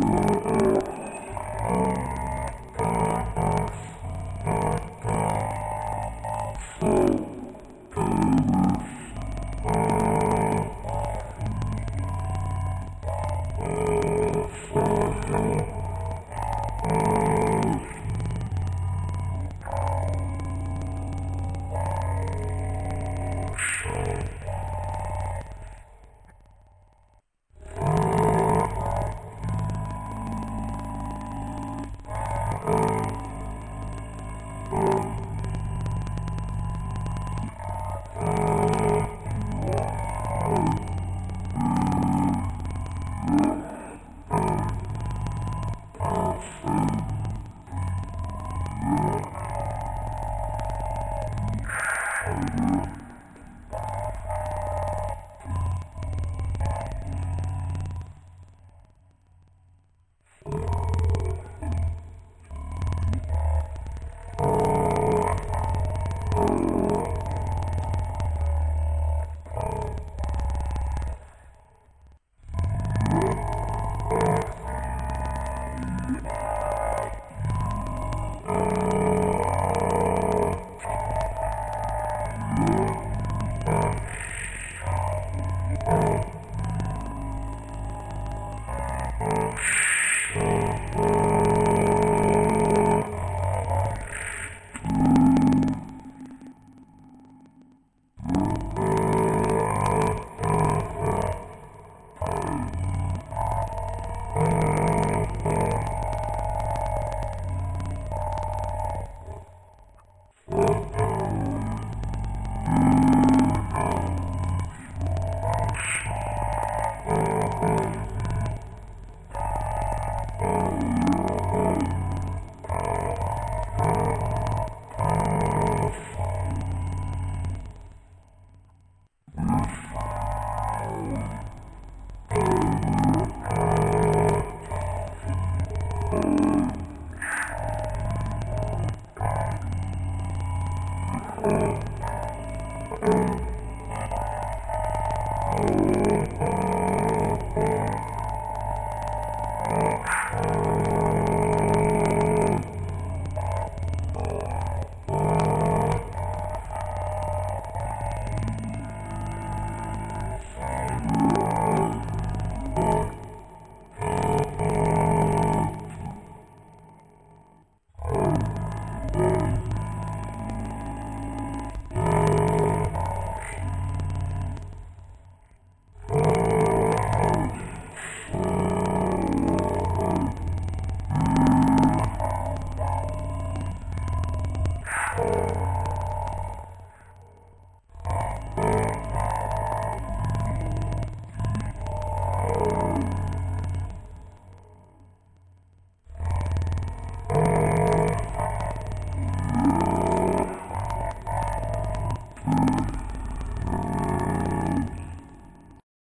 Thank Mm-hmm. Oh.